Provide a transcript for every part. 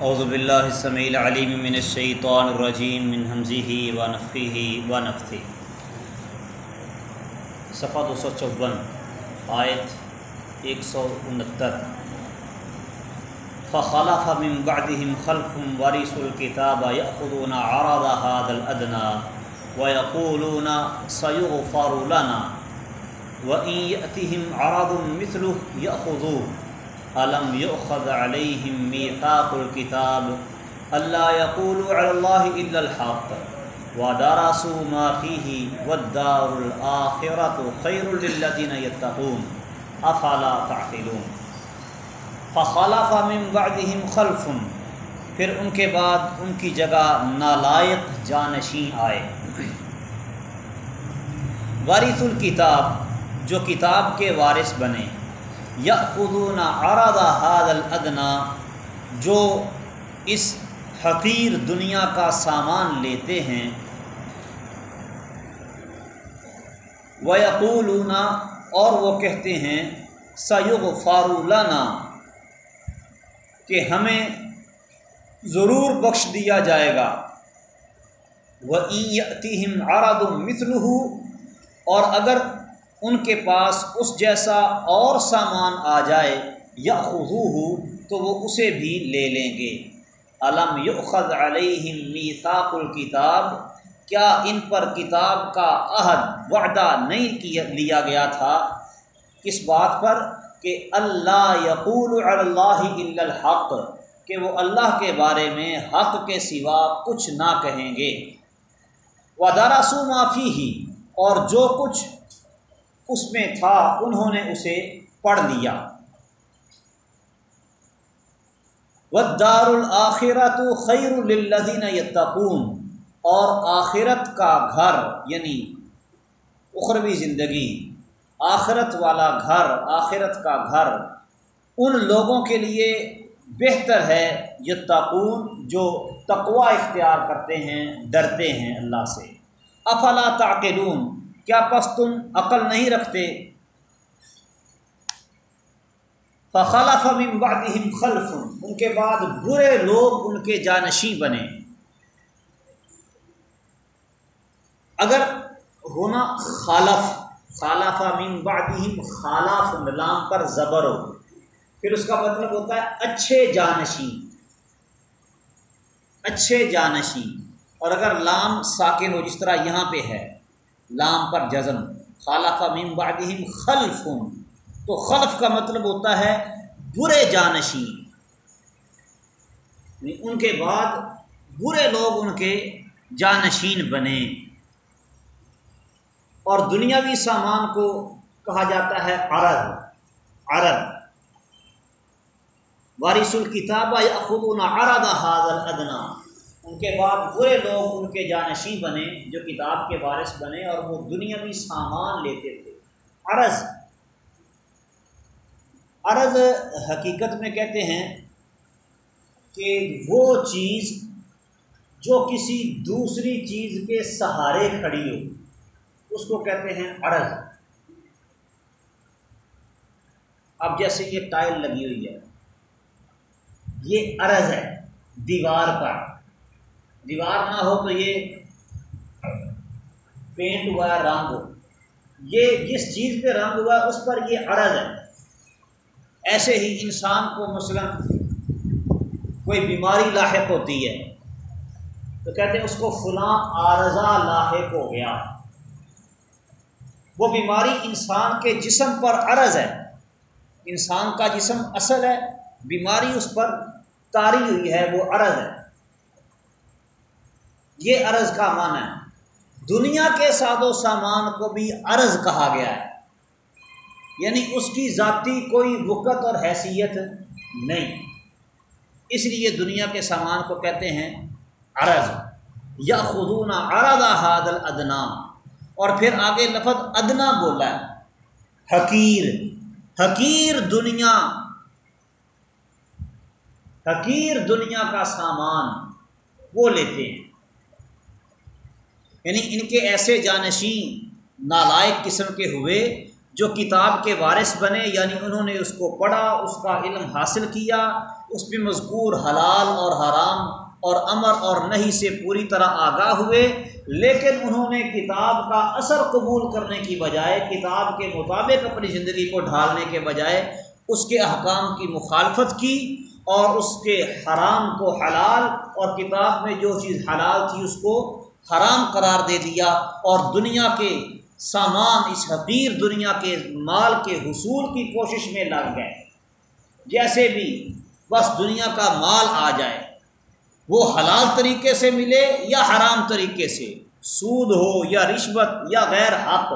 اعوذ باللہ السمیع العلیم من الشیطان الرجیم من حمزه ونفخه ونفثه صفحہ دو سو چون، آیت ایک سو انہتر۔ فخلف من بعدهم خلف ورثوا الكتاب يأخذون عرض هذا الأدنى ويقولون سيغفر لنا وإن يأتهم عرض مثله يأخذوه علم يؤخذ عليهم ميثاق الكتاب ألا يقولوا على الله إلا الحق ودرسوا ما فيه والدار الآخرة خير للذين يتقون أفلا تعقلون فخلف من بعدهم خلف پھر ان کے بعد ان کی جگہ نالائق جانشین آئے وارث الکتاب جو کتاب کے وارث بنے یا خدون ارادہ حاد الادنا، جو اس حقیر دنیا کا سامان لیتے ہیں۔ و یقولون اور وہ کہتے ہیں سیغ فارولانا کہ ہمیں ضرور بخش دیا جائے گا۔ وہ عتیم اراد مثلح اور اگر ان کے پاس اس جیسا اور سامان آ جائے یا ہو تو وہ اسے بھی لے لیں گے۔ علم یؤخذ علیہم میثاق الکتاب؟ کیا ان پر کتاب کا عہد، وعدہ نہیں کیا لیا گیا تھا؟ کس بات پر؟ کہ اللہ یقول اللہ الحق، کہ وہ اللہ کے بارے میں حق کے سوا کچھ نہ کہیں گے۔ وداراسو معافی ہی اور جو کچھ اس میں تھا، انہوں نے اسے پڑھ لیا۔ ودار الآخرت خیر الدین یتقون اور آخرت کا گھر یعنی اخروی زندگی، آخرت والا گھر، آخرت کا گھر، ان لوگوں کے لیے بہتر ہے یتقون، جو تقوا اختیار کرتے ہیں، ڈرتے ہیں اللہ سے۔ افلا تعقلون؟ کیا پس تم عقل نہیں رکھتے؟ فخلف من بعدهم خلف، ان کے بعد برے لوگ ان کے جانشی بنے۔ اگر ہونا خالف خالف من بعدهم خالف لام پر زبر ہو، پھر اس کا مطلب ہوتا ہے اچھے جانشی اچھے جانشی اور اگر لام ساکن ہو، جس طرح یہاں پہ ہے لام پر جزم۔ خالف من بعدهم خلف۔ تو خلف کا مطلب ہوتا ہے برے جانشین۔ یعنی ان کے بعد برے لوگ ان کے جانشین بنے۔ اور دنیاوی سامان کو کہا جاتا ہے عرض۔ عرض۔ وارث الکتاب یا خود عرض حاضر ادنا ان کے بعد برے لوگ ان کے جانشین بنے، جو کتاب کے وارث بنے اور وہ دنیاوی سامان لیتے تھے۔ عرض عرض حقیقت میں کہتے ہیں کہ وہ چیز جو کسی دوسری چیز کے سہارے کھڑی ہو، اس کو کہتے ہیں عرض۔ اب جیسے یہ ٹائل لگی ہوئی ہے، یہ عرض ہے دیوار پر۔ دیوار نہ ہو تو یہ پینٹ ہوا رنگ ہو۔ یہ جس چیز پہ رنگ ہوا اس پر یہ عرض ہے۔ ایسے ہی انسان کو مثلا کوئی بیماری لاحق ہوتی ہے تو کہتے ہیں اس کو فلاں عارضہ لاحق ہو گیا۔ وہ بیماری انسان کے جسم پر عرض ہے۔ انسان کا جسم اصل ہے، بیماری اس پر تاری ہوئی ہے، وہ عرض ہے۔ یہ عرض کا معنی ہے۔ دنیا کے ساد و سامان کو بھی عرض کہا گیا ہے۔ یعنی اس کی ذاتی کوئی وقت اور حیثیت نہیں۔ اس لیے دنیا کے سامان کو کہتے ہیں عرض۔ یا خدون ارد حاد الدنا اور پھر آگے لفظ ادنا بولا ہے۔ حقیر۔ حقیر دنیا۔ حقیر دنیا کا سامان۔ وہ لیتے ہیں۔ یعنی ان کے ایسے جانشین نالائق قسم کے ہوئے جو کتاب کے وارث بنے یعنی انہوں نے اس کو پڑھا، اس کا علم حاصل کیا، اس پہ مذکور حلال اور حرام اور امر اور نہیں سے پوری طرح آگاہ ہوئے، لیکن انہوں نے کتاب کا اثر قبول کرنے کی بجائے، کتاب کے مطابق اپنی زندگی کو ڈھالنے کے بجائے اس کے احکام کی مخالفت کی اور اس کے حرام کو حلال اور کتاب میں جو چیز حلال تھی اس کو حرام قرار دے دیا اور دنیا کے سامان اس حقیر دنیا کے مال کے حصول کی کوشش میں لگ گئے۔ جیسے بھی بس دنیا کا مال آ جائے، وہ حلال طریقے سے ملے یا حرام طریقے سے، سود ہو یا رشوت یا غیر حق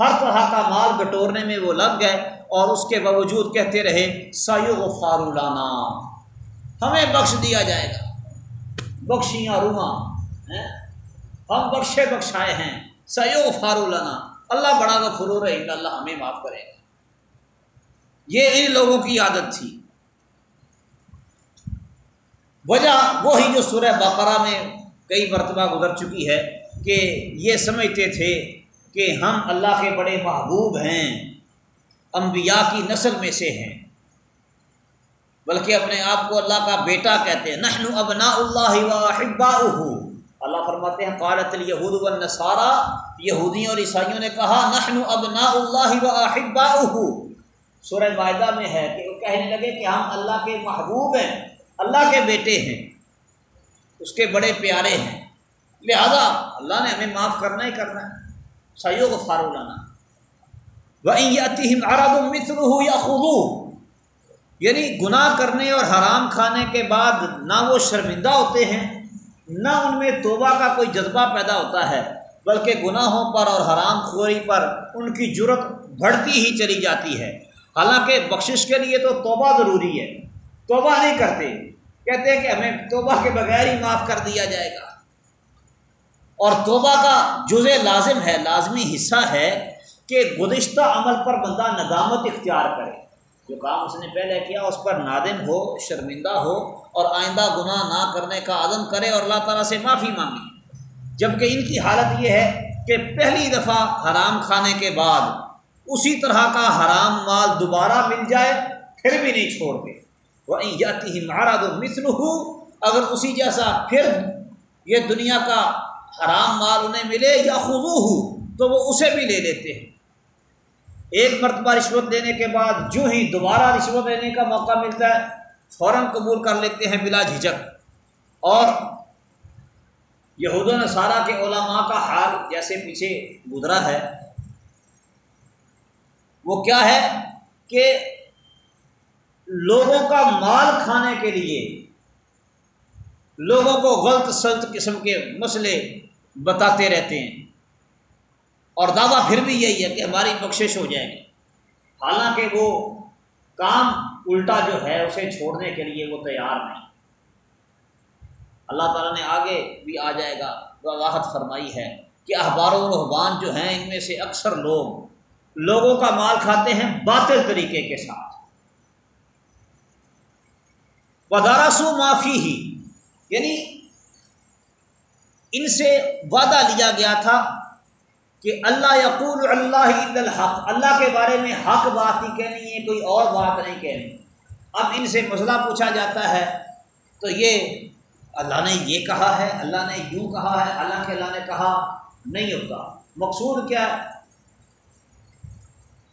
ہر طرح کا مال بٹورنے میں وہ لگ گئے اور اس کے باوجود کہتے رہے سیو و فارولانا ہمیں بخش دیا جائے گا۔ بخشیاں رواں۔ ہم بخشے بخشائے ہیں۔ سیو و فارولانا اللہ بڑا گا فرور ہے اللہ ہمیں معاف کرے۔ گا یہ ان لوگوں کی عادت تھی۔ وجہ وہی جو سورہ بقرہ میں کئی مرتبہ گزر چکی ہے کہ یہ سمجھتے تھے کہ ہم اللہ کے بڑے محبوب ہیں، انبیاء کی نسل میں سے ہیں۔ بلکہ اپنے آپ کو اللہ کا بیٹا کہتے ہیں۔ نحن ابنا اللہ واحبا اللہ فرماتے ہیں، قالت الیہود والنصارى، یہودیوں اور عیسائیوں نے کہا، نحن ابنا اللہ واحبا سورہ معاہدہ میں ہے کہ وہ کہنے لگے کہ ہم اللہ کے محبوب ہیں، اللہ کے بیٹے ہیں، اس کے بڑے پیارے ہیں۔ لہذا اللہ نے ہمیں معاف کرنا ہی کرنا ہے سیو کو فارو لانا وہ یا خبو یعنی گناہ کرنے اور حرام کھانے کے بعد نہ وہ شرمندہ ہوتے ہیں نہ ان میں توبہ کا کوئی جذبہ پیدا ہوتا ہے، بلکہ گناہوں پر اور حرام خوری پر ان کی جرت بڑھتی ہی چلی جاتی ہے۔ حالانکہ بخشش کے لیے تو توبہ ضروری ہے۔ توبہ نہیں کرتے، کہتے ہیں کہ ہمیں توبہ کے بغیر ہی معاف کر دیا جائے گا۔ اور توبہ کا جز لازم ہے، لازمی حصہ ہے کہ گزشتہ عمل پر بندہ ندامت اختیار کرے۔ جو کام اس نے پہلے کیا، اس پر نادم ہو، شرمندہ ہو اور آئندہ گناہ نہ کرنے کا عدم کرے اور اللہ تعالیٰ سے معافی مانگے۔ جبکہ ان کی حالت یہ ہے کہ پہلی دفعہ حرام کھانے کے بعد اسی طرح کا حرام مال دوبارہ مل جائے، پھر بھی نہیں چھوڑتے۔ وہ جاتی ہی مہاراج مصر اگر اسی جیسا پھر یہ دنیا کا حرام مال انہیں ملے یا خضو ہو تو وہ اسے بھی لے لیتے ہیں۔ ایک مرتبہ رشوت لینے کے بعد جو ہی دوبارہ رشوت لینے کا موقع ملتا ہے، فوراً قبول کر لیتے ہیں بلا جھجک اور یہود و نصارہ کے علماء کا حال جیسے پیچھے گزرا ہے، وہ کیا ہے کہ لوگوں کا مال کھانے کے لیے، لوگوں کو غلط سلط قسم کے مسئلے بتاتے رہتے ہیں۔ اور دعویٰ پھر بھی یہی ہے کہ ہماری بخشش ہو جائے گی۔ حالانکہ وہ کام الٹا جو ہے اسے چھوڑنے کے لیے وہ تیار نہیں۔ اللہ تعالیٰ نے آگے بھی آ جائے گا، وضاحت فرمائی ہے کہ اخبار و رحبان جو ہیں ان میں سے اکثر لوگ لوگوں کا مال کھاتے ہیں باطل طریقے کے ساتھ۔ وداراسو معافی ہی یعنی ان سے وعدہ لیا گیا تھا کہ اللہ یقول اللہ الحق، اللہ کے بارے میں حق بات ہی کہنی ہے، کوئی اور بات نہیں کہنی۔ اب ان سے مسئلہ پوچھا جاتا ہے، تو یہ اللہ نے یہ کہا ہے، اللہ نے یوں کہا ہے اللہ کے اللہ نے کہا نہیں ہوتا۔ مقصود کیا؟ ہے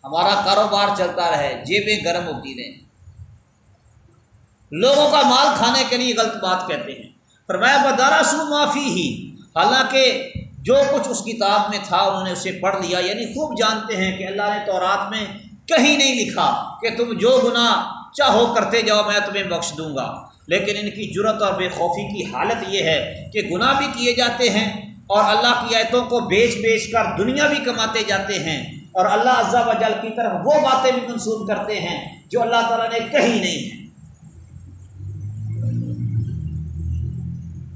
ہمارا کاروبار چلتا رہے، جیبیں گرم ہوتی رہیں۔ لوگوں کا مال کھانے کے لیے غلط بات کہتے ہیں۔ پر میں بدارا سو معافی ہی حالانکہ جو کچھ اس کتاب میں تھا انہوں نے اسے پڑھ لیا یعنی خوب جانتے ہیں کہ اللہ نے تو رات میں کہیں نہیں لکھا کہ تم جو گناہ چاہو کرتے جاؤ، میں تمہیں بخش دوں گا۔ لیکن ان کی جرت اور بے خوفی کی حالت یہ ہے کہ گناہ بھی کیے جاتے ہیں اور اللہ کی آیتوں کو بیچ بیچ کر دنیا بھی کماتے جاتے ہیں اور اللہ عزا وجل کی طرف وہ باتیں بھی منسوخ کرتے ہیں جو اللہ تعالیٰ نے کہی نہیں ہیں۔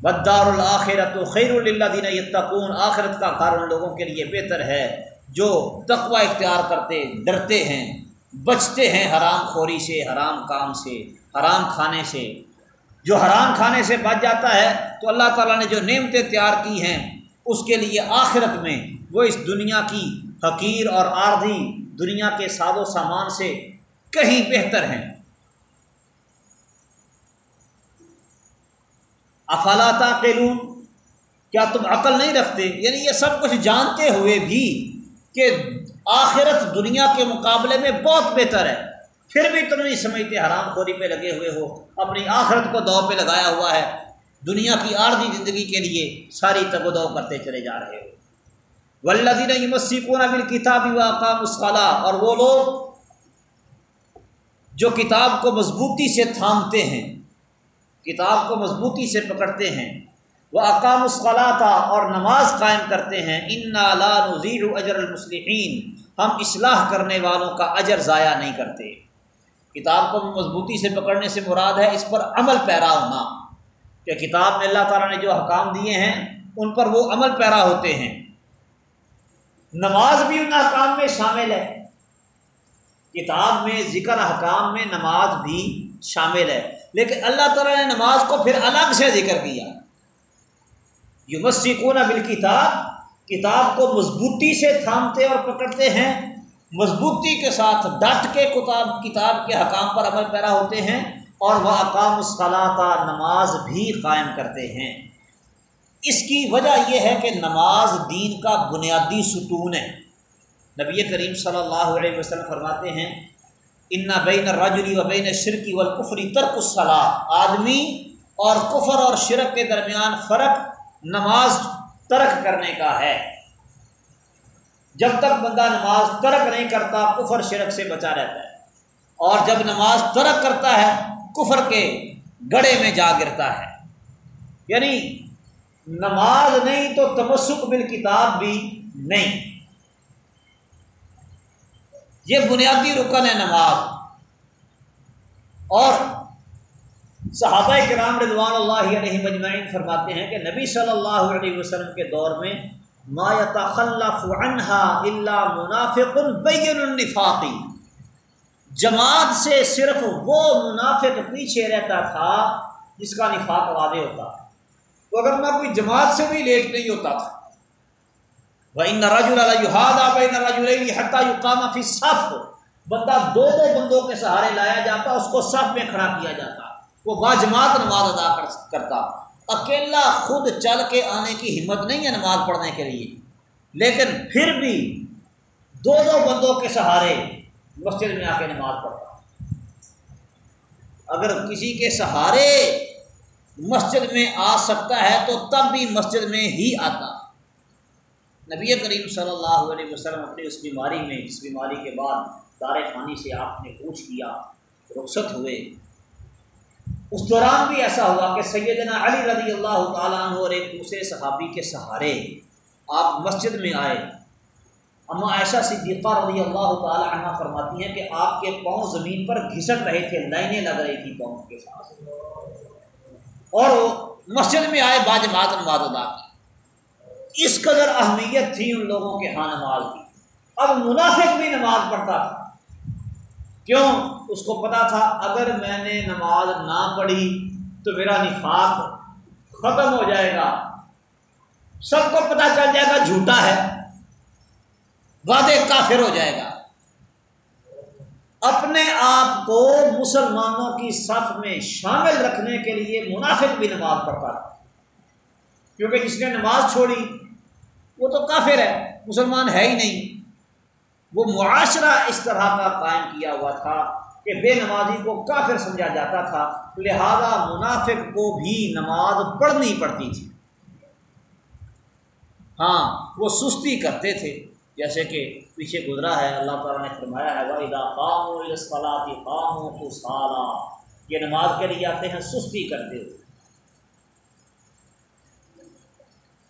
بدار الآخرت و خیر اللہ دین یتقون، آخرت کا گھر ان لوگوں کے لیے بہتر ہے جو تقوی اختیار کرتے، ڈرتے ہیں، بچتے ہیں حرام خوری سے، حرام کام سے، حرام کھانے سے۔ جو حرام کھانے سے بچ جاتا ہے تو اللہ تعالیٰ نے جو نعمتیں تیار کی ہیں اس کے لیے آخرت میں وہ اس دنیا کی حقیر اور عارضی دنیا کے ساد و سامان سے کہیں بہتر ہیں۔ افلا تعقلون؟ کیا تم عقل نہیں رکھتے؟ یعنی یہ سب کچھ جانتے ہوئے بھی کہ آخرت دنیا کے مقابلے میں بہت بہتر ہے۔ پھر بھی تم نہیں سمجھتے حرام خوری پہ لگے ہوئے ہو، اپنی آخرت کو دو پہ لگایا ہوا ہے۔ دنیا کی عارضی زندگی کے لیے ساری تگ و دو کرتے چلے جا رہے ہو۔ ولدین مسیقون ابل کتابی و اقام اور وہ لوگ جو کتاب کو مضبوطی سے تھامتے ہیں۔ کتاب کو مضبوطی سے پکڑتے ہیں۔ وہ اقام الصلاح تھا اور نماز قائم کرتے ہیں۔ ان لا نظیر اجر المسلمین ہم اصلاح کرنے والوں کا اجر ضائع نہیں کرتے۔ کتاب کو مضبوطی سے پکڑنے سے مراد ہے اس پر عمل پیرا ہونا۔ کہ کتاب میں اللہ تعالیٰ نے جو حکام دیے ہیں، ان پر وہ عمل پیرا ہوتے ہیں۔ نماز بھی ان احکام میں شامل ہے۔ کتاب میں، ذکر حکام میں نماز بھی شامل ہے۔ لیکن اللہ تعالیٰ نے نماز کو پھر الگ سے ذکر کیا۔ یو مسیقون بال کتاب کتاب کو مضبوطی سے تھامتے اور پکڑتے ہیں۔ مضبوطی کے ساتھ ڈٹ کے کتاب کتاب کے حکام پر عمل پیرا ہوتے ہیں اور وہ اقام الصلاح نماز بھی قائم کرتے ہیں۔ اس کی وجہ یہ ہے کہ نماز دین کا بنیادی ستون ہے۔ نبی کریم صلی اللہ علیہ وسلم فرماتے ہیں ان بین رجری و بین شرکی والکفری ترک الصلاح آدمی اور کفر اور شرک کے درمیان فرق نماز ترک کرنے کا ہے۔ جب تک بندہ نماز ترک نہیں کرتا، کفر شرک سے بچا رہتا ہے۔ اور جب نماز ترک کرتا ہے، کفر کے گڑے میں جا گرتا ہے۔ یعنی نماز نہیں تو تمسک بال کتاب بھی نہیں۔ یہ بنیادی رکن ہے نماز۔ اور صحابہ کرام رضوان اللہ علیہ مجمعین فرماتے ہیں کہ نبی صلی اللہ علیہ وسلم کے دور میں ما يتخلف عنها الا منافق بین النفاقی جماعت سے صرف وہ منافق پیچھے رہتا تھا جس کا نفاق واضح ہوتا۔ تو اگر نہ کوئی جماعت سے بھی لیٹ نہیں ہوتا تھا۔ بھائی يُقَامَ فِي صف بندہ دو دو بندوں کے سہارے لایا جاتا، اس کو صف میں کھڑا کیا جاتا۔ وہ باجماعت نماز ادا کرتا۔ اکیلا خود چل کے آنے کی ہمت نہیں ہے نماز پڑھنے کے لیے۔ لیکن پھر بھی دو دو بندوں کے سہارے مسجد میں آ کے نماز پڑھتا۔ اگر کسی کے سہارے مسجد میں آ سکتا ہے تو تب بھی مسجد میں ہی آتا۔ نبی کریم صلی اللہ علیہ وسلم اپنی اس بیماری میں، اس بیماری کے بعد دار فانی سے آپ نے پوچھ کیا رخصت ہوئے۔ اس دوران بھی ایسا ہوا کہ سیدنا علی رضی اللہ تعالیٰ عنہ اور ایک دوسرے صحابی کے سہارے آپ مسجد میں آئے۔ اما ایسا صدیقہ رضی اللہ تعالیٰ عنہ فرماتی ہیں کہ آپ کے پاؤں زمین پر گھسٹ رہے تھے، لائنیں لگ رہی تھیں پاؤں کے ساتھ۔ اور وہ مسجد میں آئے باج مات نماز ادا کی۔ اس قدر اہمیت تھی ان لوگوں کے ہاں نماز کی۔ اب منافق بھی نماز پڑھتا تھا۔ کیوں؟ اس کو پتا تھا، اگر میں نے نماز نہ پڑھی تو میرا نفاق ختم ہو جائے گا۔ سب کو پتا چل جائے گا، جھوٹا ہے۔ وعدے کافر ہو جائے گا۔ اپنے آپ کو مسلمانوں کی صف میں شامل رکھنے کے لیے منافق بھی نماز پڑھتا تھا۔ کیونکہ جس نے نماز چھوڑی وہ تو کافر ہے، مسلمان ہے ہی نہیں۔ وہ معاشرہ اس طرح کا قائم کیا ہوا تھا کہ بے نمازی کو کافر سمجھا جاتا تھا، لہذا منافق کو بھی نماز پڑھنی پڑتی تھی۔ ہاں وہ سستی کرتے تھے، جیسے کہ پیچھے گزرا ہے، اللہ تعالیٰ نے فرمایا ہے واحدہ قام صلاحی قام کو سالہ یہ نماز کے لیے آتے ہیں، سستی کرتے ہوئے۔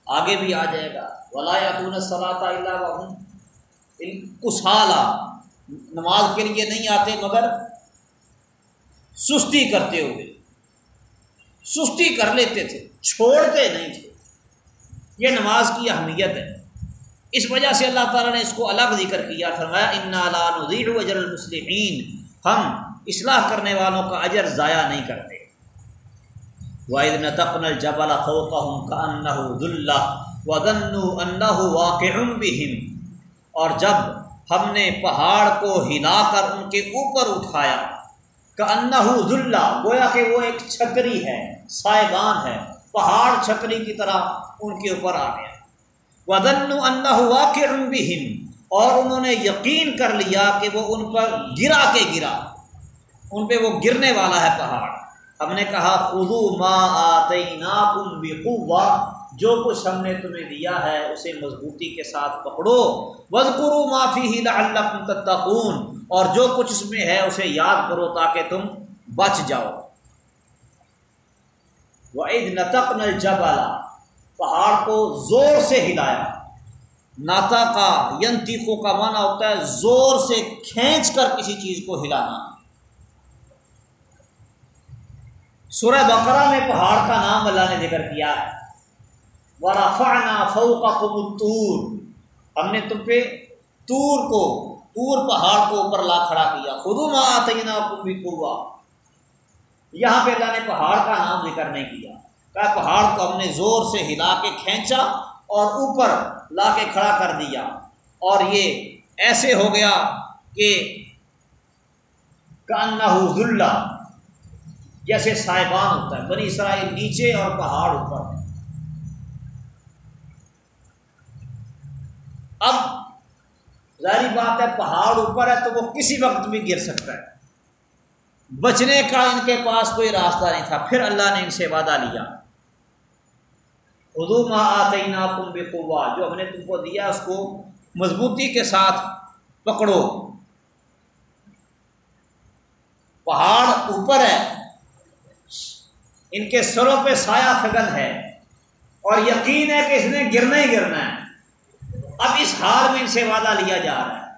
آگے بھی آ جائے گا۔ ولایاتون صلاح اللہ کسالہ نماز کے لیے نہیں آتے مگر سستی کرتے ہوئے۔ سستی کر لیتے تھے، چھوڑتے نہیں تھے۔ یہ نماز کی اہمیت ہے۔ اس وجہ سے اللہ تعالیٰ نے اس کو الگ ذکر کیا، فرمایا ان اجر المسلمین ہم اصلاح کرنے والوں کا اجر ضائع نہیں کرتے۔ واحد نتقن الجبل فوقهم كأنه ذلہ وظنوا انه واقع بهم۔ اور جب ہم نے پہاڑ کو ہلا کر ان کے اوپر اٹھایا کہ انّا ذلہ گویا کہ وہ ایک چھکری ہے، سائبان ہے، پہاڑ چھتری کی طرح ان کے اوپر آ گیا۔ ودن اللہ ہوا کہ اور انہوں نے یقین کر لیا کہ وہ ان پر گرا کے گرا۔ ان پہ وہ گرنے والا ہے پہاڑ۔ ہم نے کہا خدو ما آتے نا جو کچھ ہم نے تمہیں دیا ہے، اسے مضبوطی کے ساتھ پکڑو۔ بد کرو معافی ہی تتقون، اور جو کچھ اس میں ہے، اسے یاد کرو تاکہ تم بچ جاؤ۔ وہ عید نتق نل پہاڑ کو زور سے ہلایا۔ ناتا کا ینتیقوں کا معنی ہوتا ہے زور سے کھینچ کر کسی چیز کو ہلانا۔ سورہ بقرہ میں پہاڑ کا نام اللہ نے ذکر کیا ہے۔ ورفعنا فوقكم کا ہم نے تم پہ تور کو تور پہاڑ کو اوپر لا کھڑا کیا۔ خود آتینا کم بھی یہاں پہ اللہ نے پہاڑ کا نام ذکر نہیں کیا۔ کہ پہاڑ کو ہم نے زور سے ہلا کے کھینچا اور اوپر لا کے کھڑا کر دیا۔ اور یہ ایسے ہو گیا کہ کاننا ذلہ۔ جیسے صاحبان ہوتا ہے، بنی اسرائیل نیچے اور پہاڑ اوپر۔ اب ظاہری بات ہے، پہاڑ اوپر ہے تو وہ کسی وقت بھی گر سکتا ہے۔ بچنے کا ان کے پاس کوئی راستہ نہیں تھا، پھر اللہ نے ان سے وعدہ لیا۔ اردو ماں آتے کم بے جو ہم نے تم کو دیا، اس کو مضبوطی کے ساتھ پکڑو۔ پہاڑ اوپر ہے ان کے سروں پہ سایہ فگن ہے اور یقین ہے کہ اس نے گرنا ہی گرنا ہے۔ اب اس حال میں ان سے وعدہ لیا جا رہا ہے۔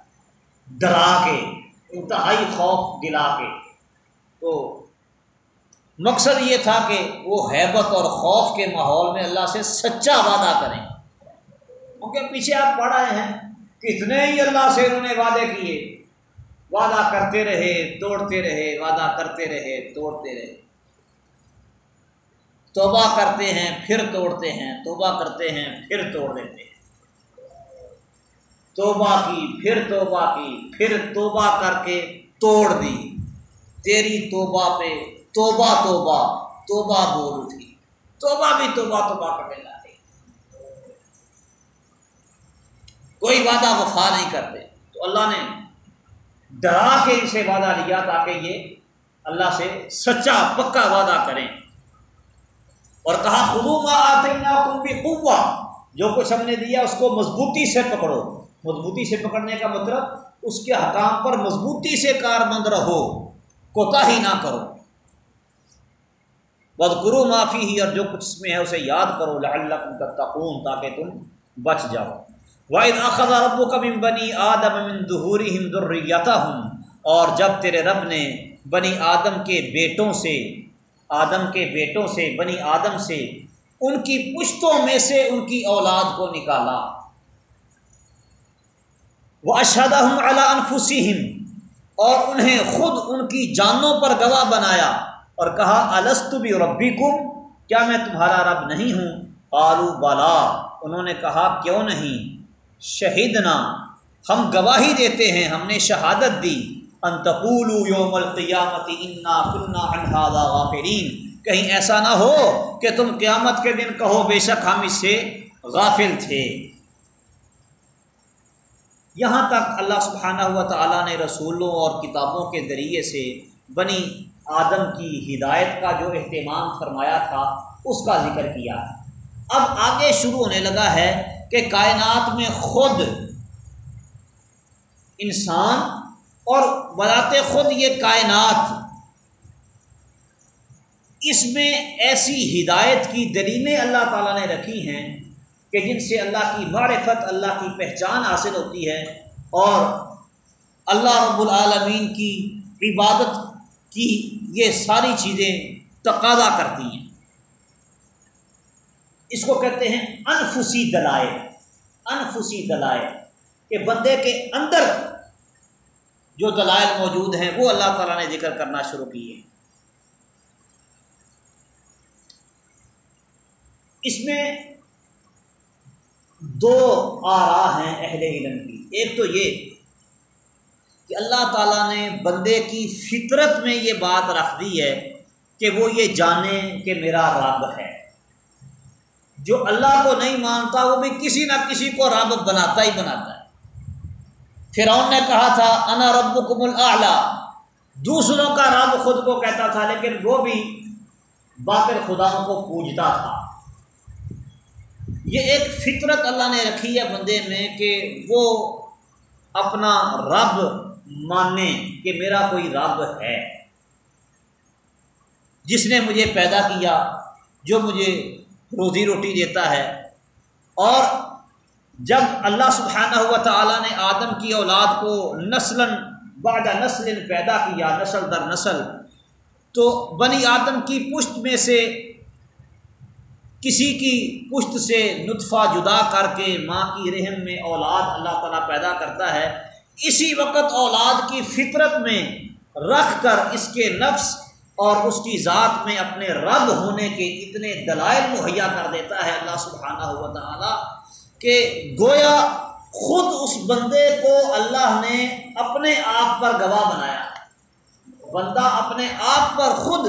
ڈرا کے، انتہائی خوف دلا کے۔ تو مقصد یہ تھا کہ وہ حیبت اور خوف کے ماحول میں اللہ سے سچا وعدہ کریں۔ کیونکہ پیچھے آپ پڑھ رہے ہیں کتنے ہی اللہ سے انہوں نے وعدے کیے۔ وعدہ کرتے رہے توڑتے رہے، وعدہ کرتے رہے توڑتے رہے۔ توبہ کرتے ہیں، پھر توڑتے ہیں، توبہ کرتے ہیں، پھر توڑ دیتے ہیں۔ توبہ کی، پھر توبہ کی، پھر توبہ کر کے توڑ دی۔ تیری توبہ پہ توبہ توبہ توبہ بول اٹھی۔ توبہ بھی توبہ توبہ کرنے لگے کوئی وعدہ وفا نہیں کرتے۔ تو اللہ نے ڈرا کے ان سے وعدہ لیا تاکہ یہ اللہ سے سچا، پکا وعدہ کریں۔ اور کہا خلو کا آتے نا تم بھی جو کچھ ہم نے دیا اس کو مضبوطی سے پکڑو۔ مضبوطی سے پکڑنے کا مطلب اس کے حکام پر مضبوطی سے کارمند رہو، کوتا ہی نہ کرو۔ بدکرو معافی ہی اور جو کچھ اس میں ہے اسے یاد کرو اللہ تقون تاکہ تم بچ جاؤ۔ واحد آخر ربو کا بنی آدم دہوری ہم ہوں اور جب تیرے رب نے بنی آدم کے بیٹوں سے آدم کے بیٹوں سے، بنی آدم سے، ان کی پشتوں میں سے ان کی اولاد کو نکالا۔ وہ اشد اللہ اور انہیں خود ان کی جانوں پر گواہ بنایا اور کہا السط بھی ربی کیا میں تمہارا رب نہیں ہوں؟ آلو بالا انہوں نے کہا، کیوں نہیں؟ شہید ہم گواہی دیتے ہیں، ہم نے شہادت دی۔ انتقول یوم القیامت انا کنہ انہادا غافرین کہیں ایسا نہ ہو کہ تم قیامت کے دن کہو بے شک ہم اس سے غافل تھے۔ یہاں تک اللہ سبحانہ ہوا تعالیٰ نے رسولوں اور کتابوں کے ذریعے سے بنی آدم کی ہدایت کا جو اہتمام فرمایا تھا، اس کا ذکر کیا۔ اب آگے شروع ہونے لگا ہے کہ کائنات میں خود انسان اور بلاتے خود یہ کائنات۔ اس میں ایسی ہدایت کی دلیلیں اللہ تعالیٰ نے رکھی ہیں کہ جن سے اللہ کی معرفت، اللہ کی پہچان حاصل ہوتی ہے اور اللہ رب العالمین کی عبادت کی یہ ساری چیزیں تقاضا کرتی ہیں۔ اس کو کہتے ہیں انفسی دلائے انفسی دلائے کہ بندے کے اندر جو دلائل موجود ہیں، وہ اللہ تعالیٰ نے ذکر کرنا شروع کیے۔ اس میں دو آرا ہیں اہل علم کی۔ ایک تو یہ کہ اللہ تعالیٰ نے بندے کی فطرت میں یہ بات رکھ دی ہے کہ وہ یہ جانے کہ میرا رب ہے۔ جو اللہ کو نہیں مانتا، وہ بھی کسی نہ کسی کو رب بناتا ہی بناتا ہے۔ فرعون نے کہا تھا، انا رب کم دوسروں کا رب خود کو کہتا تھا، لیکن وہ بھی باقر خداؤں کو پوجتا تھا۔ یہ ایک فطرت اللہ نے رکھی ہے بندے میں کہ وہ اپنا رب مانے کہ میرا کوئی رب ہے۔ جس نے مجھے پیدا کیا، جو مجھے روزی روٹی دیتا ہے، اور جب اللہ سبحانہ ہوا تعالیٰ نے آدم کی اولاد کو نسل بعد نسل پیدا کیا، نسل در نسل، تو بنی آدم کی پشت میں سے کسی کی پشت سے نطفہ جدا کر کے ماں کی رحم میں اولاد اللہ تعالیٰ پیدا کرتا ہے، اسی وقت اولاد کی فطرت میں رکھ کر اس کے نفس اور اس کی ذات میں اپنے رب ہونے کے اتنے دلائل مہیا کر دیتا ہے اللہ سبحانہ ہوا تعالیٰ۔ کہ گویا خود اس بندے کو اللہ نے اپنے آپ پر گواہ بنایا۔ بندہ اپنے آپ پر خود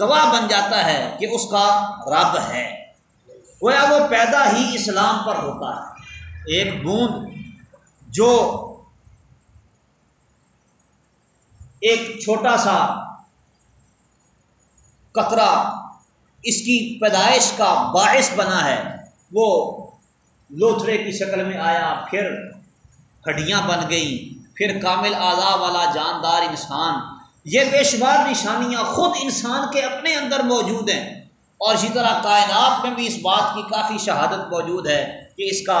گواہ بن جاتا ہے کہ اس کا رب ہے۔ گویا وہ پیدا ہی اسلام پر ہوتا ہے۔ ایک بوند جو ایک چھوٹا سا قطرہ اس کی پیدائش کا باعث بنا ہے، وہ لوتھرے کی شکل میں آیا، پھر ہڈیاں بن گئیں، پھر کامل اعضاء والا جاندار انسان۔ یہ بے شمار نشانیاں خود انسان کے اپنے اندر موجود ہیں۔ اور اسی طرح کائنات میں بھی اس بات کی کافی شہادت موجود ہے کہ اس کا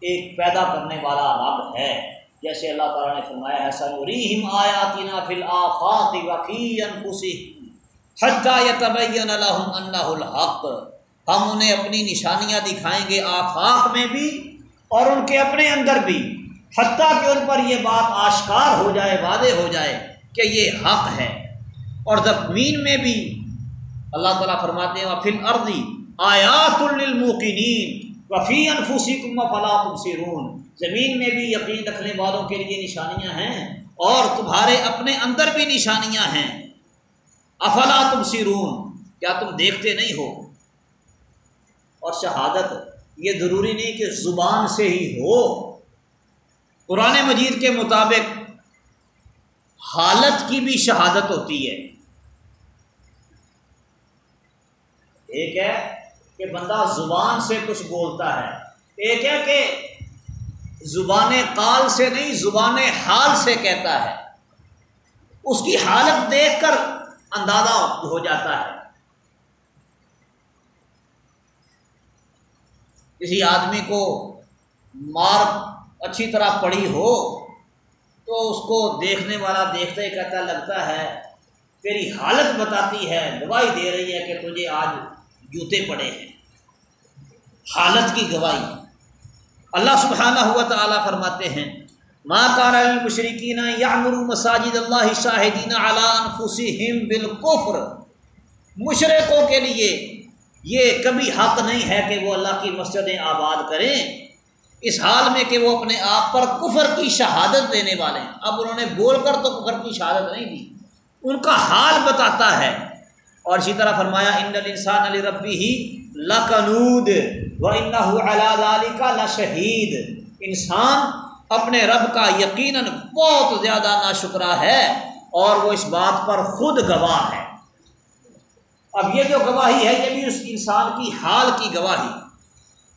ایک پیدا کرنے والا رب ہے۔ جیسے اللہ تعالیٰ نے فرمایا ہے سنوریم آیاتنا فی الآفاق وفی انفسہم حتی یتبین لہم انہ الحق۔ ہم انہیں اپنی نشانیاں دکھائیں گے آفاق میں بھی اور ان کے اپنے اندر بھی، حتیٰ کہ ان پر یہ بات آشکار ہو جائے، واضح ہو جائے کہ یہ حق ہے۔ اور زمین میں بھی اللہ تعالیٰ فرماتے ہیں فل عرضی آیات الموقنین وفی انفوسی کم فلا تم زمین میں بھی یقین رکھنے والوں کے لیے نشانیاں ہیں اور تمہارے اپنے اندر بھی نشانیاں ہیں۔ افلا تم کیا تم دیکھتے نہیں ہو؟ اور شہادت، یہ ضروری نہیں کہ زبان سے ہی ہو۔ قرآن مجید کے مطابق حالت کی بھی شہادت ہوتی ہے۔ ایک ہے کہ بندہ زبان سے کچھ بولتا ہے۔ ایک ہے کہ زبان قال سے نہیں، زبان حال سے کہتا ہے۔ اس کی حالت دیکھ کر اندازہ ہو جاتا ہے۔ کسی آدمی کو مار اچھی طرح پڑی ہو تو اس کو دیکھنے والا دیکھتے ہی کہتا لگتا ہے، تیری حالت بتاتی ہے، گواہی دے رہی ہے کہ تجھے آج جوتے پڑے ہیں۔ حالت کی گواہی۔ اللہ سبحانہ ہوا تعالیٰ فرماتے ہیں ماں کار المشرقین یا مساجد اللہ شاہدین انفسہم بالکفر مشرقوں کے لیے یہ کبھی حق نہیں ہے کہ وہ اللہ کی مسجدیں آباد کریں۔ اس حال میں کہ وہ اپنے آپ پر کفر کی شہادت دینے والے ہیں۔ اب انہوں نے بول کر تو کفر کی شہادت نہیں دی۔ ان کا حال بتاتا ہے۔ اور اسی طرح فرمایا، ان انسان علی ربی ہی لکنود و علی کا لشہید۔ انسان اپنے رب کا یقیناً بہت زیادہ نا ہے اور وہ اس بات پر خود گواہ ہے۔ اب یہ جو گواہی ہے یہ بھی اس انسان کی حال کی گواہی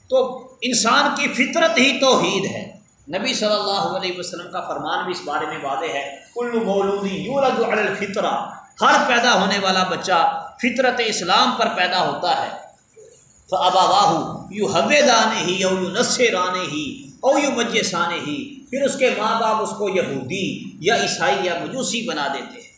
تو انسان کی فطرت ہی توحید ہے۔ نبی صلی اللہ علیہ وسلم کا فرمان بھی اس بارے میں واضح ہے۔ کلو مولودی علی الفطرہ۔ ہر پیدا ہونے والا بچہ فطرت اسلام پر پیدا ہوتا ہے۔ تو ابا واہو یو حب دانے ہی یو یو نسے رانے ہی او یو مجھے سانے ہی۔ پھر اس کے ماں باپ اس کو یہودی یا عیسائی یا مجوسی بنا دیتے ہیں۔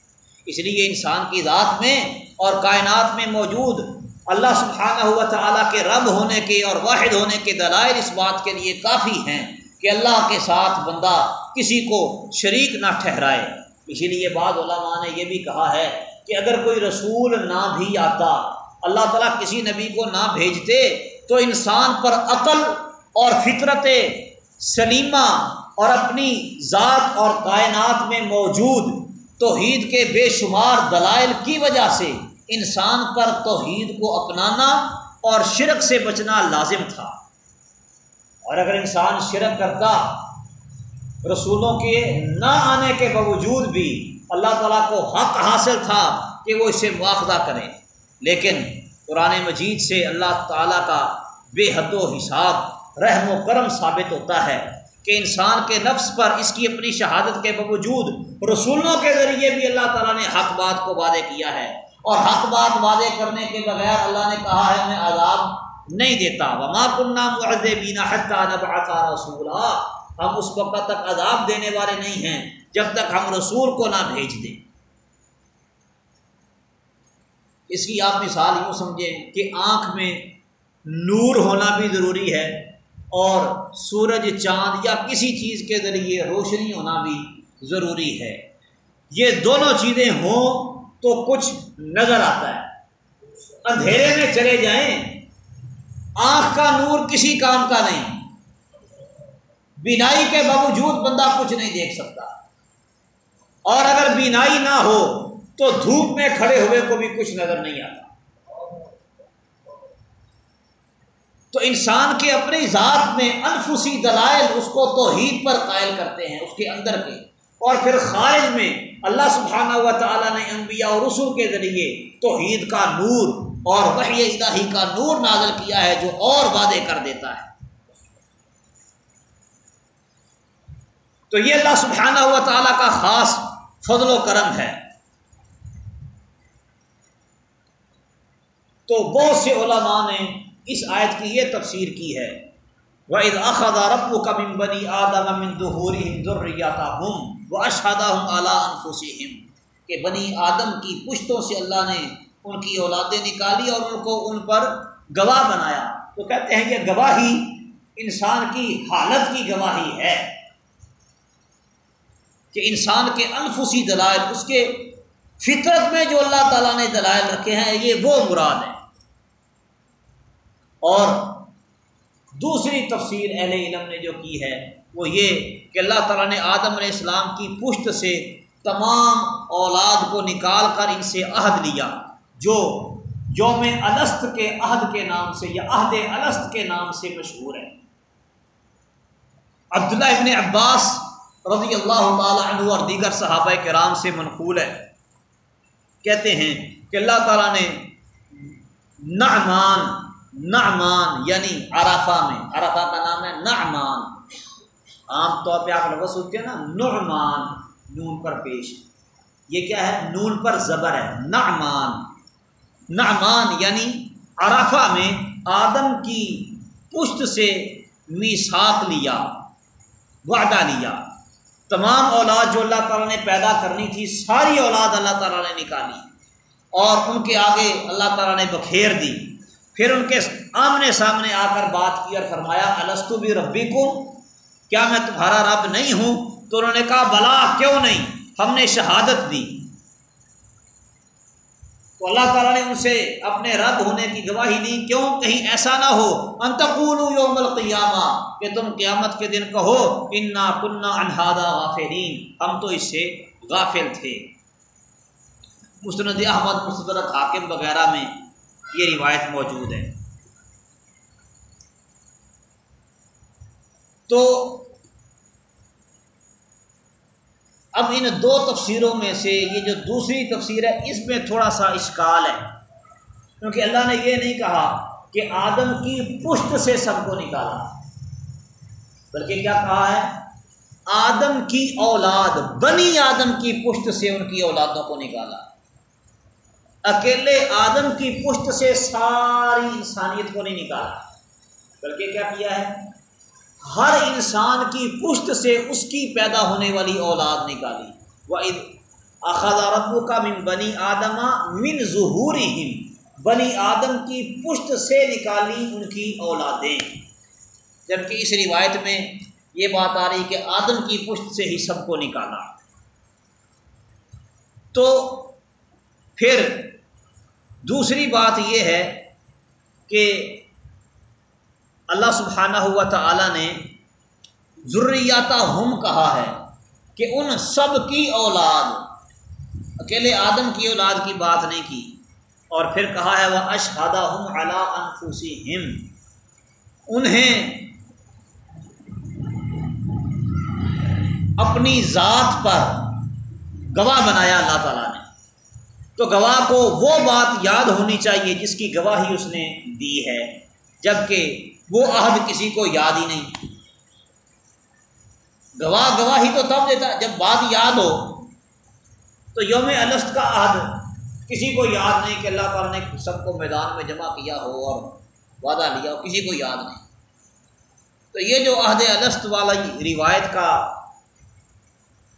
اس لیے انسان کی ذات میں اور کائنات میں موجود اللہ سبحانہ ہوا تعالیٰ کے رب ہونے کے اور واحد ہونے کے دلائل اس بات کے لیے کافی ہیں کہ اللہ کے ساتھ بندہ کسی کو شریک نہ ٹھہرائے۔ اسی لیے بعض علماء نے یہ بھی کہا ہے کہ اگر کوئی رسول نہ بھی آتا، اللہ تعالیٰ کسی نبی کو نہ بھیجتے، تو انسان پر عقل اور فطرت سلیمہ اور اپنی ذات اور کائنات میں موجود توحید کے بے شمار دلائل کی وجہ سے انسان پر توحید کو اپنانا اور شرک سے بچنا لازم تھا۔ اور اگر انسان شرک کرتا، رسولوں کے نہ آنے کے باوجود بھی اللہ تعالیٰ کو حق حاصل تھا کہ وہ اسے مواخذہ کریں۔ لیکن قرآن مجید سے اللہ تعالیٰ کا بے حد و حساب، رحم و کرم ثابت ہوتا ہے کہ انسان کے نفس پر اس کی اپنی شہادت کے باوجود رسولوں کے ذریعے بھی اللہ تعالیٰ نے حق بات کو وعدے کیا ہے۔ اور حق بات وعدے کرنے کے بغیر اللہ نے کہا ہے، میں عذاب نہیں دیتا۔ وما کنہ بینا نبعث رسولا۔ ہم اس وقت تک عذاب دینے والے نہیں ہیں جب تک ہم رسول کو نہ بھیج دیں۔ اس کی آپ مثال یوں سمجھیں کہ آنکھ میں نور ہونا بھی ضروری ہے اور سورج، چاند یا کسی چیز کے ذریعے روشنی ہونا بھی ضروری ہے۔ یہ دونوں چیزیں ہوں تو کچھ نظر آتا ہے۔ اندھیرے میں چلے جائیں، آنکھ کا نور کسی کام کا نہیں۔ بینائی کے باوجود بندہ کچھ نہیں دیکھ سکتا۔ اور اگر بینائی نہ ہو، تو دھوپ میں کھڑے ہوئے کو بھی کچھ نظر نہیں آتا۔ تو انسان کے اپنی ذات میں انفسی دلائل اس کو توحید پر قائل کرتے ہیں، اس کے اندر کے۔ اور پھر خارج میں اللہ سبحانہ و تعالیٰ نے انبیاء اور رسول کے ذریعے توحید کا نور اور وحی الہی کا نور نازل کیا ہے جو اور وعدے کر دیتا ہے۔ تو یہ اللہ سبحانہ و تعالیٰ کا خاص فضل و کرم ہے۔ تو بہت سے علماء نے اس آیت کی یہ تفسیر کی ہے۔ وَإِذْ أَخَذَ رَبُّكَ مِن بَنِي آدَمَ مِن ظُهُورِهِمْ ذُرِّيَّتَهُمْ وَأَشْهَدَهُمْ عَلَىٰ أَنفُسِهِمْ کہ بنی آدم کی پشتوں سے اللہ نے ان کی اولادیں نکالی اور ان کو ان پر گواہ بنایا۔ تو کہتے ہیں کہ گواہی انسان کی حالت کی گواہی ہے کہ انسان کے انفسی دلائل، اس کے فطرت میں جو اللہ تعالیٰ نے دلائل رکھے ہیں، یہ وہ مراد ہے۔ اور دوسری تفسیر اہل علم نے جو کی ہے وہ یہ کہ اللہ تعالیٰ نے آدم علیہ السلام کی پشت سے تمام اولاد کو نکال کر ان سے عہد لیا، جو یوم الست کے عہد کے نام سے یا عہد الست کے نام سے مشہور ہے۔ عبداللہ ابن عباس رضی اللہ تعالیٰ عنہ اور دیگر صحابہ کرام سے منقول ہے۔ کہتے ہیں کہ اللہ تعالیٰ نے نعمان نعمان یعنی عرفہ میں، عرفہ کا نام ہے نعمان۔ عام طور پہ آپ لفظ سنتے ہیں نا، نعمان، نون پر پیش۔ یہ کیا ہے؟ نون پر زبر ہے۔ نعمان۔ نعمان یعنی عرفہ میں آدم کی پشت سے میساک لیا، وعدہ لیا۔ تمام اولاد جو اللہ تعالیٰ نے پیدا کرنی تھی، ساری اولاد اللہ تعالیٰ نے نکالی۔ اور ان کے آگے اللہ تعالیٰ نے بکھیر دی۔ پھر ان کے آمنے سامنے آ کر بات کی اور فرمایا السطو بھی ربی کو کیا میں تمہارا رب نہیں ہوں؟ تو انہوں نے کہا، بلا، کیوں نہیں؟ ہم نے شہادت دی۔ تو اللہ تعالیٰ نے ان سے اپنے رب ہونے کی گواہی دی، کیوں؟ کہیں ایسا نہ ہو۔ انتقول یوم القیامہ، کہ تم قیامت کے دن کہو، انا کنہ انہادا غافرین ہم تو اس سے غافل تھے۔ مسند احمد مستدرک حاکم وغیرہ میں یہ روایت موجود ہے۔ تو اب ان دو تفسیروں میں سے یہ جو دوسری تفسیر ہے، اس میں تھوڑا سا اشکال ہے۔ کیونکہ اللہ نے یہ نہیں کہا کہ آدم کی پشت سے سب کو نکالا۔ بلکہ کیا کہا ہے؟ آدم کی اولاد، بنی آدم کی پشت سے ان کی اولادوں کو نکالا۔ اکیلے آدم کی پشت سے ساری انسانیت کو نہیں نکالا۔ بلکہ کیا کیا ہے؟ ہر انسان کی پشت سے اس کی پیدا ہونے والی اولاد نکالی۔ وہ ربو کا من بنی آدم من ظہور بنی آدم کی پشت سے نکالی ان کی اولادیں۔ جبکہ اس روایت میں یہ بات آ رہی کہ آدم کی پشت سے ہی سب کو نکالا۔ تو پھر دوسری بات یہ ہے کہ اللہ سبحانہ ہوا تعالیٰ نے ضروریاتہ ہم کہا ہے کہ ان سب کی اولاد، اکیلے آدم کی اولاد کی بات نہیں کی، اور پھر کہا ہے وہ اشہادہ ہم علا انفوسی ہم انہیں اپنی ذات پر گواہ بنایا اللہ تعالیٰ نے۔ تو گواہ کو وہ بات یاد ہونی چاہیے جس کی گواہی اس نے دی ہے جبکہ وہ عہد کسی کو یاد ہی نہیں۔ گواہ گواہی تو تب دیتا جب بات یاد ہو تو یوم السط کا عہد۔ کسی کو یاد نہیں کہ اللہ تعالیٰ نے سب کو میدان میں جمع کیا ہو اور وعدہ لیا ہو، کسی کو یاد نہیں۔ تو یہ جو عہد السط والا روایت کا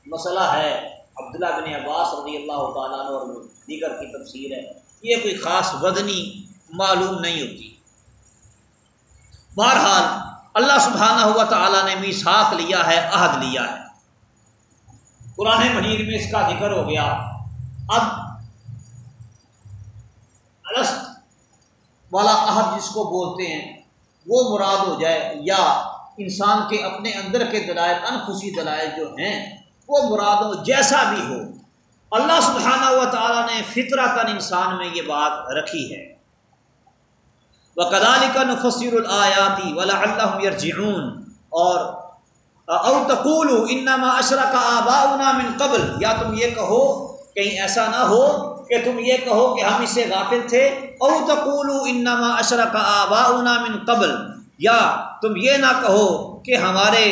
مسئلہ ہے، عبداللہ بن عباس رضی اللہ تعالیٰ اور دیگر کی تفسیر ہے، یہ کوئی خاص ودنی معلوم نہیں ہوتی۔ بہرحال، اللہ سبحانہ ہوا تعالیٰ نے میساک لیا ہے، عہد لیا ہے۔ قرآن مجید میں اس کا ذکر ہو گیا۔ اب السط والا عہد جس کو بولتے ہیں، وہ مراد ہو جائے یا انسان کے اپنے اندر کے دلائل انخوشی دلائل جو ہیں، وہ مراد ہو جیسا بھی ہو۔ اللہ سبحانہ و تعالیٰ نے فطرتاً انسان میں یہ بات رکھی ہے۔ وہ کدالی کا نفسر الیاتی ولا اللہ یرجعون اور اوتقول انما اشرا کا آبا من قبل یا تم یہ کہو کہیں ایسا نہ ہو کہ تم یہ کہو کہ ہم اس سے غافل تھے اوتقول انما اشرا کا آبا من قبل یا تم یہ نہ کہو کہ ہمارے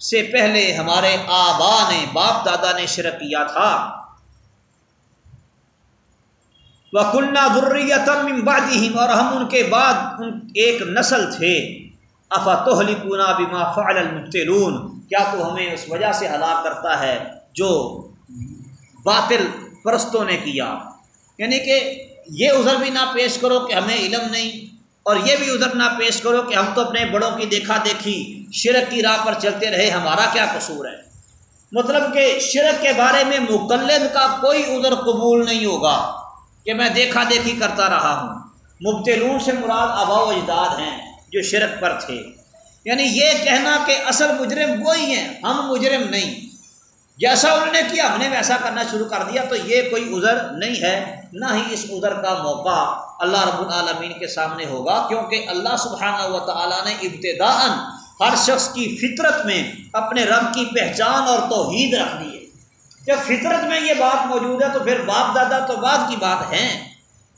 سے پہلے ہمارے آبا نے، باپ دادا نے شرک کیا تھا وہ کنہ درتم بادیم اور ہم ان کے بعد ان ایک نسل تھے۔ افا بما فعل المبتلون؟ کیا تو ہمیں اس وجہ سے ہلاک کرتا ہے جو باطل پرستوں نے کیا؟ یعنی کہ یہ عذر بھی نہ پیش کرو کہ ہمیں علم نہیں، اور یہ بھی ادھر نہ پیش کرو کہ ہم تو اپنے بڑوں کی دیکھا دیکھی، شرک کی راہ پر چلتے رہے، ہمارا کیا قصور ہے؟ مطلب کہ شرک کے بارے میں مقلد کا کوئی ادھر قبول نہیں ہوگا۔ کہ میں دیکھا دیکھی کرتا رہا ہوں۔ مبتلون سے مراد آبا و اجداد ہیں جو شرک پر تھے۔ یعنی یہ کہنا کہ اصل مجرم وہی ہیں، ہم مجرم نہیں۔ جیسا انہوں نے کیا، ہم نے ویسا کرنا شروع کر دیا، تو یہ کوئی عذر نہیں ہے، نہ ہی اس عذر کا موقع اللہ رب العالمین کے سامنے ہوگا۔ کیونکہ اللہ سبحانہ و تعالیٰ نے ابتدا ہر شخص کی فطرت میں اپنے رب کی پہچان اور توحید رکھ دی ہے۔ جب فطرت میں یہ بات موجود ہے تو پھر باپ دادا تو بعد کی بات ہیں۔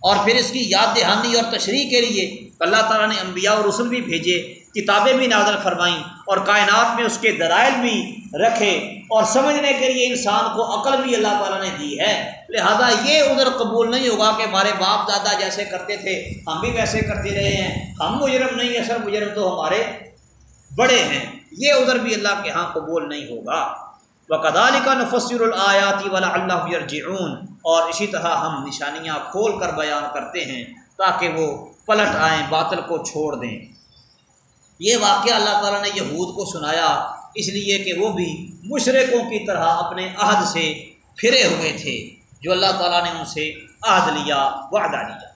اور پھر اس کی یاد دہانی اور تشریح کے لیے اللہ تعالیٰ نے انبیاء اور رسول بھی بھیجے، کتابیں بھی نازل فرمائیں اور کائنات میں اس کے درائل بھی رکھے اور سمجھنے کے لیے انسان کو عقل بھی اللہ تعالیٰ نے دی ہے۔ لہذا یہ ادھر قبول نہیں ہوگا کہ ہمارے باپ دادا جیسے کرتے تھے، ہم بھی ویسے کرتے رہے ہیں۔ ہم مجرم نہیں ہے سر مجرم تو ہمارے بڑے ہیں۔ یہ ادھر بھی اللہ کے ہاں قبول نہیں ہوگا۔ وہ کا نفسر الیاتی والا اللہ یرجعون اور اسی طرح ہم نشانیاں کھول کر بیان کرتے ہیں تاکہ وہ پلٹ آئیں باطل کو چھوڑ دیں یہ واقعہ اللہ تعالیٰ نے یہود کو سنایا اس لیے کہ وہ بھی مشرقوں کی طرح اپنے عہد سے پھرے ہوئے تھے جو اللہ تعالیٰ نے ان سے عہد لیا وعدہ لیا